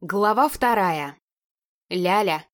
Глава вторая. Ляля.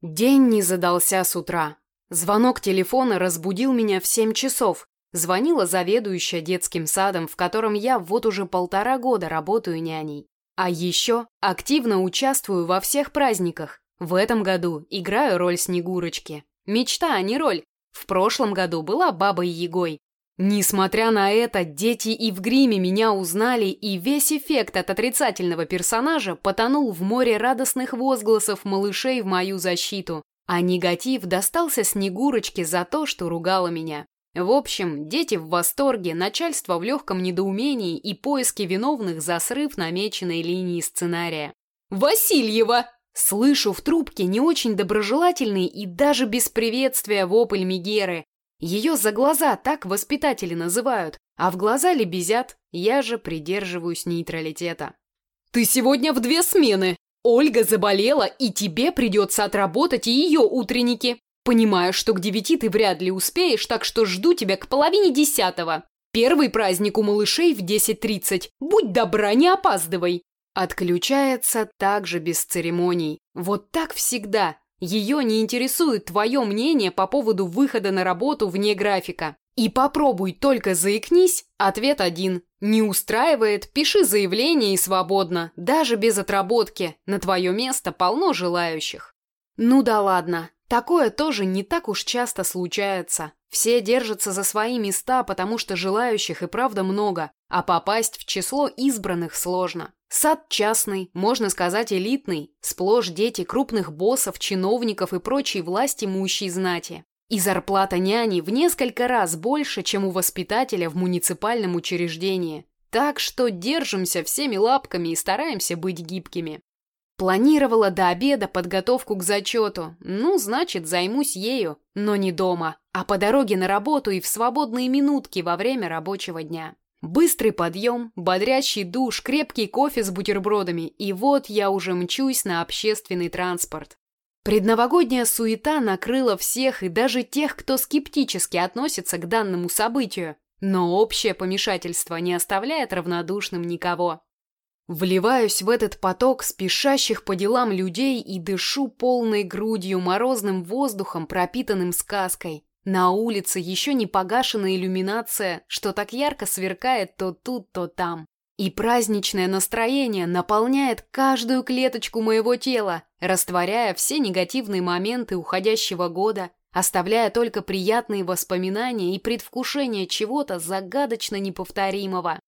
День не задался с утра. Звонок телефона разбудил меня в семь часов. Звонила заведующая детским садом, в котором я вот уже полтора года работаю няней. А еще активно участвую во всех праздниках. В этом году играю роль Снегурочки. Мечта, а не роль. В прошлом году была Бабой Егой. Несмотря на это, дети и в гриме меня узнали, и весь эффект от отрицательного персонажа потонул в море радостных возгласов малышей в мою защиту, а негатив достался Снегурочке за то, что ругала меня. В общем, дети в восторге, начальство в легком недоумении и поиски виновных за срыв намеченной линии сценария. «Васильева!» Слышу в трубке не очень доброжелательный и даже без приветствия вопль Мегеры, ее за глаза так воспитатели называют, а в глаза лебезят, я же придерживаюсь нейтралитета. «Ты сегодня в две смены! Ольга заболела, и тебе придется отработать и ее утренники. Понимаю, что к девяти ты вряд ли успеешь, так что жду тебя к половине десятого. Первый праздник у малышей в 10.30. Будь добра, не опаздывай!» Отключается также без церемоний. Вот так всегда. Ее не интересует твое мнение по поводу выхода на работу вне графика. И попробуй только заикнись, ответ один. Не устраивает, пиши заявление и свободно, даже без отработки. На твое место полно желающих. Ну да ладно, такое тоже не так уж часто случается. Все держатся за свои места, потому что желающих и правда много, а попасть в число избранных сложно. Сад частный, можно сказать элитный, сплошь дети крупных боссов, чиновников и прочей власти имущей знати. И зарплата няни в несколько раз больше, чем у воспитателя в муниципальном учреждении. Так что держимся всеми лапками и стараемся быть гибкими. Планировала до обеда подготовку к зачету. Ну, значит, займусь ею, но не дома, а по дороге на работу и в свободные минутки во время рабочего дня. Быстрый подъем, бодрящий душ, крепкий кофе с бутербродами, и вот я уже мчусь на общественный транспорт. Предновогодняя суета накрыла всех и даже тех, кто скептически относится к данному событию, но общее помешательство не оставляет равнодушным никого. Вливаюсь в этот поток спешащих по делам людей и дышу полной грудью морозным воздухом, пропитанным сказкой. На улице еще не погашена иллюминация, что так ярко сверкает то тут, то там. И праздничное настроение наполняет каждую клеточку моего тела, растворяя все негативные моменты уходящего года, оставляя только приятные воспоминания и предвкушение чего-то загадочно неповторимого.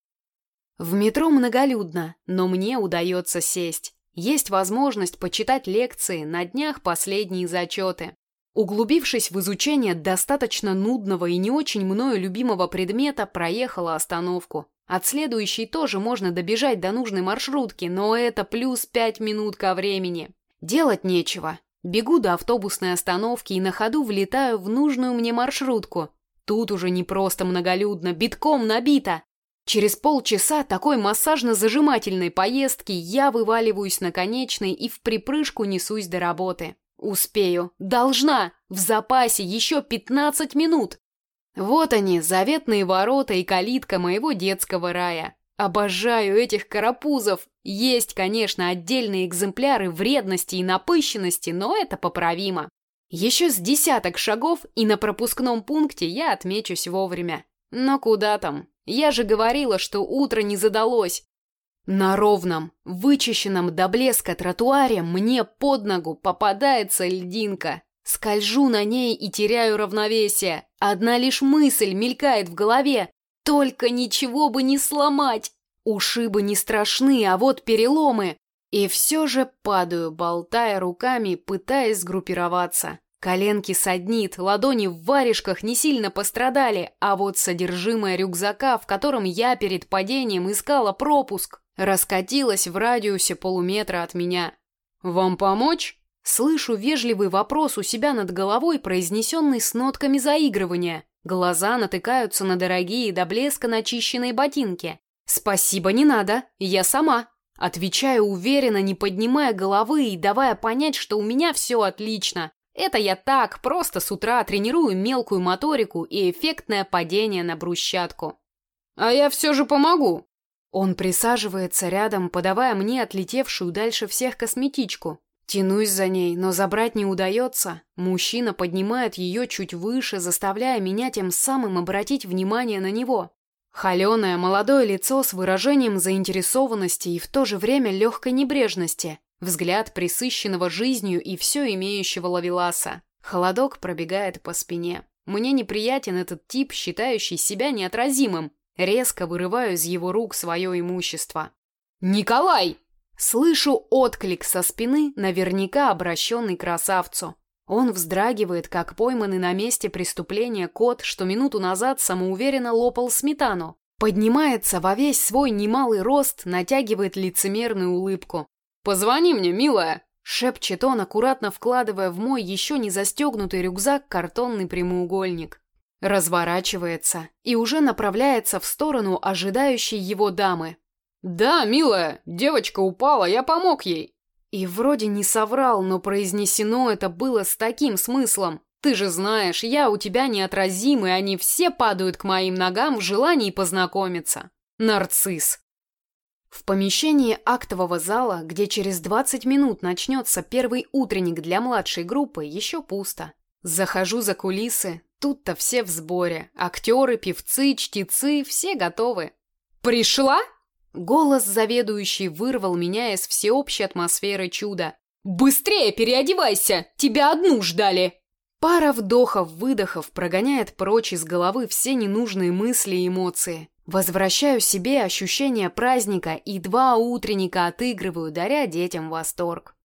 В метро многолюдно, но мне удается сесть. Есть возможность почитать лекции, на днях последние зачеты. Углубившись в изучение достаточно нудного и не очень мною любимого предмета, проехала остановку. От следующей тоже можно добежать до нужной маршрутки, но это плюс пять минут ко времени. Делать нечего. Бегу до автобусной остановки и на ходу влетаю в нужную мне маршрутку. Тут уже не просто многолюдно, битком набито. Через полчаса такой массажно-зажимательной поездки я вываливаюсь на конечной и в припрыжку несусь до работы. Успею. Должна. В запасе еще 15 минут. Вот они, заветные ворота и калитка моего детского рая. Обожаю этих карапузов. Есть, конечно, отдельные экземпляры вредности и напыщенности, но это поправимо. Еще с десяток шагов, и на пропускном пункте я отмечусь вовремя. Но куда там? Я же говорила, что утро не задалось. На ровном, вычищенном до блеска тротуаре мне под ногу попадается льдинка. Скольжу на ней и теряю равновесие. Одна лишь мысль мелькает в голове. Только ничего бы не сломать. Ушибы не страшны, а вот переломы. И все же падаю, болтая руками, пытаясь сгруппироваться. Коленки саднит, ладони в варежках не сильно пострадали, а вот содержимое рюкзака, в котором я перед падением искала пропуск, раскатилась в радиусе полуметра от меня. «Вам помочь?» Слышу вежливый вопрос у себя над головой, произнесенный с нотками заигрывания. Глаза натыкаются на дорогие до блеска начищенные ботинки. «Спасибо, не надо, я сама». Отвечаю уверенно, не поднимая головы и давая понять, что у меня все отлично. Это я так, просто с утра тренирую мелкую моторику и эффектное падение на брусчатку. «А я все же помогу», Он присаживается рядом, подавая мне отлетевшую дальше всех косметичку. Тянусь за ней, но забрать не удается. Мужчина поднимает ее чуть выше, заставляя меня тем самым обратить внимание на него. Холеное молодое лицо с выражением заинтересованности и в то же время легкой небрежности. Взгляд присыщенного жизнью и все имеющего лавеласа. Холодок пробегает по спине. Мне неприятен этот тип, считающий себя неотразимым. Резко вырываю из его рук свое имущество. «Николай!» Слышу отклик со спины, наверняка обращенный красавцу. Он вздрагивает, как пойманный на месте преступления кот, что минуту назад самоуверенно лопал сметану. Поднимается во весь свой немалый рост, натягивает лицемерную улыбку. «Позвони мне, милая!» Шепчет он, аккуратно вкладывая в мой еще не застегнутый рюкзак картонный прямоугольник. Разворачивается и уже направляется в сторону ожидающей его дамы, «Да, милая, девочка упала, я помог ей». И вроде не соврал, но произнесено это было с таким смыслом. «Ты же знаешь, я у тебя неотразимый, они все падают к моим ногам в желании познакомиться. Нарцисс». В помещении актового зала, где через 20 минут начнется первый утренник для младшей группы, еще пусто. Захожу за кулисы, тут-то все в сборе. Актеры, певцы, чтецы, все готовы. «Пришла?» Голос заведующий вырвал меня из всеобщей атмосферы чуда. «Быстрее переодевайся! Тебя одну ждали!» Пара вдохов-выдохов прогоняет прочь из головы все ненужные мысли и эмоции. Возвращаю себе ощущение праздника и два утренника отыгрываю, даря детям восторг.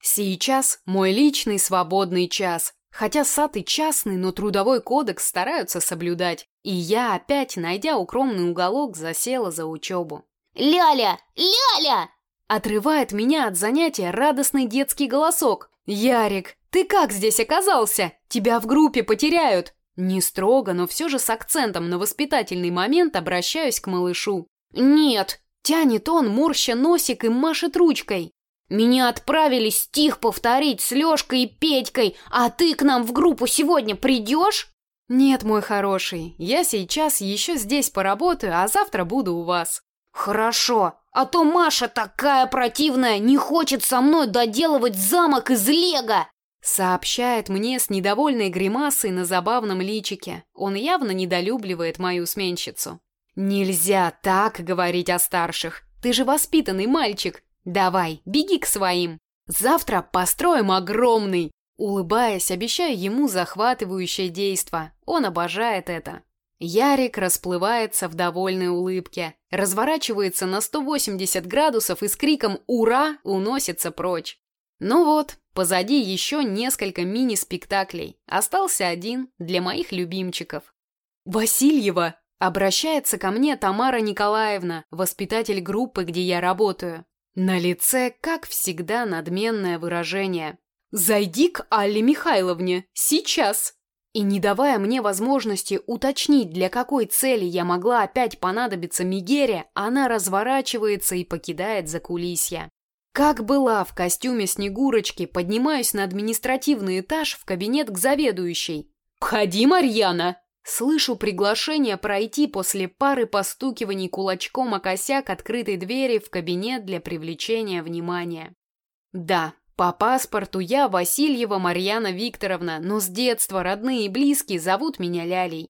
Сейчас мой личный свободный час, хотя сад и частный, но трудовой кодекс стараются соблюдать, и я опять, найдя укромный уголок, засела за учебу. «Ляля! Ляля!» Отрывает меня от занятия радостный детский голосок. «Ярик, ты как здесь оказался? Тебя в группе потеряют!» Не строго, но все же с акцентом на воспитательный момент обращаюсь к малышу. «Нет!» Тянет он, морща носик и машет ручкой. «Меня отправили стих повторить с Лешкой и Петькой, а ты к нам в группу сегодня придешь?» «Нет, мой хороший, я сейчас еще здесь поработаю, а завтра буду у вас». «Хорошо, а то Маша такая противная, не хочет со мной доделывать замок из лего!» Сообщает мне с недовольной гримасой на забавном личике. Он явно недолюбливает мою сменщицу. «Нельзя так говорить о старших. Ты же воспитанный мальчик. Давай, беги к своим. Завтра построим огромный!» Улыбаясь, обещаю ему захватывающее действо. Он обожает это. Ярик расплывается в довольной улыбке, разворачивается на 180 градусов и с криком «Ура!» уносится прочь. Ну вот, позади еще несколько мини-спектаклей. Остался один для моих любимчиков. «Васильева!» – обращается ко мне Тамара Николаевна, воспитатель группы, где я работаю. На лице, как всегда, надменное выражение. «Зайди к Алле Михайловне! Сейчас!» И не давая мне возможности уточнить, для какой цели я могла опять понадобиться Мигере, она разворачивается и покидает закулисье. Как была в костюме Снегурочки, поднимаюсь на административный этаж в кабинет к заведующей. «Входи, Марьяна!» Слышу приглашение пройти после пары постукиваний кулачком о косяк открытой двери в кабинет для привлечения внимания. Да, по паспорту я Васильева Марьяна Викторовна, но с детства родные и близкие зовут меня Лялей.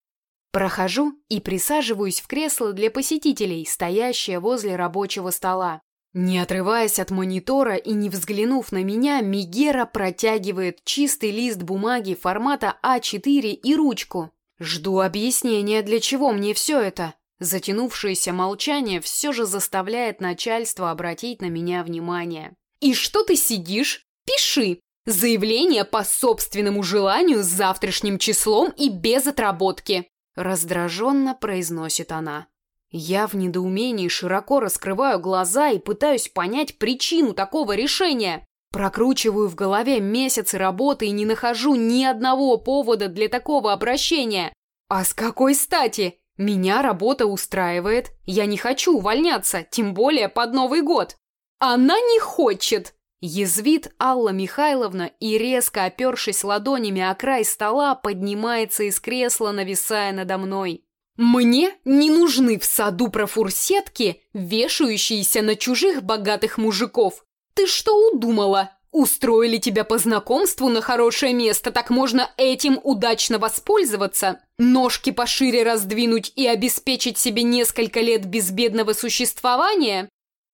Прохожу и присаживаюсь в кресло для посетителей, стоящее возле рабочего стола. Не отрываясь от монитора и не взглянув на меня, Мигера протягивает чистый лист бумаги формата А4 и ручку. Жду объяснения, для чего мне все это. Затянувшееся молчание все же заставляет начальство обратить на меня внимание. И что ты сидишь? Пиши. Заявление по собственному желанию с завтрашним числом и без отработки. Раздраженно произносит она. Я в недоумении широко раскрываю глаза и пытаюсь понять причину такого решения. Прокручиваю в голове месяцы работы и не нахожу ни одного повода для такого обращения. А с какой стати? Меня работа устраивает. Я не хочу увольняться, тем более под Новый год. «Она не хочет!» Язвит Алла Михайловна и, резко опершись ладонями о край стола, поднимается из кресла, нависая надо мной. Мне не нужны в саду профурсетки, вешающиеся на чужих богатых мужиков. Ты что удумала? Устроили тебя по знакомству на хорошее место, так можно этим удачно воспользоваться? Ножки пошире раздвинуть и обеспечить себе несколько лет безбедного существования?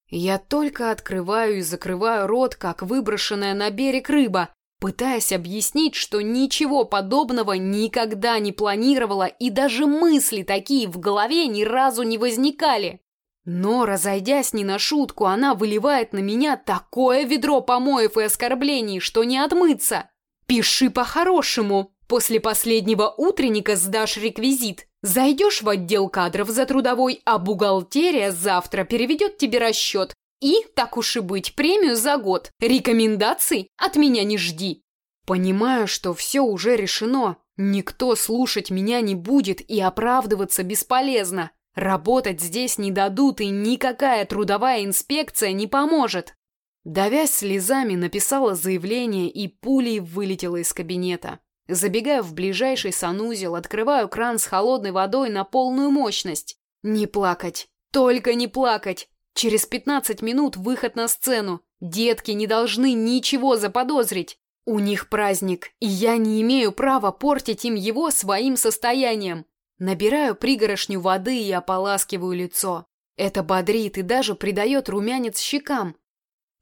Я только открываю и закрываю рот, как выброшенная на берег рыба, пытаясь объяснить, что ничего подобного никогда не планировала и даже мысли такие в голове ни разу не возникали. Но, разойдясь не на шутку, она выливает на меня такое ведро помоев и оскорблений, что не отмыться. Пиши по-хорошему. После последнего утренника сдашь реквизит. Зайдешь в отдел кадров за трудовой, а бухгалтерия завтра переведет тебе расчет. И, так уж и быть, премию за год. Рекомендаций от меня не жди. Понимаю, что все уже решено. Никто слушать меня не будет и оправдываться бесполезно. Работать здесь не дадут и никакая трудовая инспекция не поможет. Давясь слезами, написала заявление и пулей вылетела из кабинета. Забегаю в ближайший санузел, открываю кран с холодной водой на полную мощность. Не плакать, только не плакать. Через 15 минут выход на сцену. Детки не должны ничего заподозрить. У них праздник, и я не имею права портить им его своим состоянием. Набираю пригорошню воды и ополаскиваю лицо. Это бодрит и даже придает румянец щекам.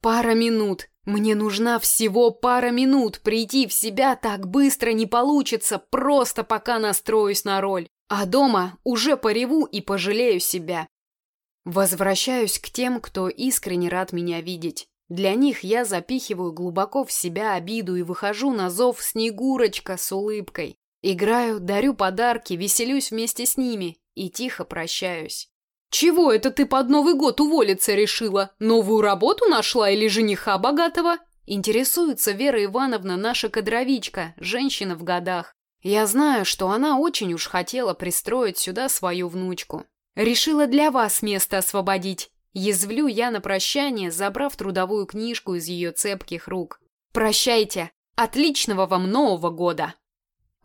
Пара минут, мне нужна всего пара минут, прийти в себя так быстро не получится, просто пока настроюсь на роль. А дома уже пореву и пожалею себя. Возвращаюсь к тем, кто искренне рад меня видеть. Для них я запихиваю глубоко в себя обиду и выхожу на зов Снегурочка с улыбкой. Играю, дарю подарки, веселюсь вместе с ними и тихо прощаюсь. «Чего это ты под Новый год уволиться решила? Новую работу нашла или жениха богатого?» Интересуется Вера Ивановна, наша кадровичка, женщина в годах. Я знаю, что она очень уж хотела пристроить сюда свою внучку. Решила для вас место освободить. Язвлю я на прощание, забрав трудовую книжку из ее цепких рук. «Прощайте! Отличного вам Нового года!»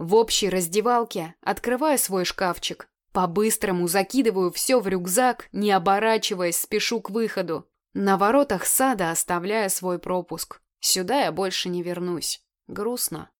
В общей раздевалке открываю свой шкафчик, по-быстрому закидываю все в рюкзак, не оборачиваясь, спешу к выходу. На воротах сада оставляю свой пропуск. Сюда я больше не вернусь. Грустно.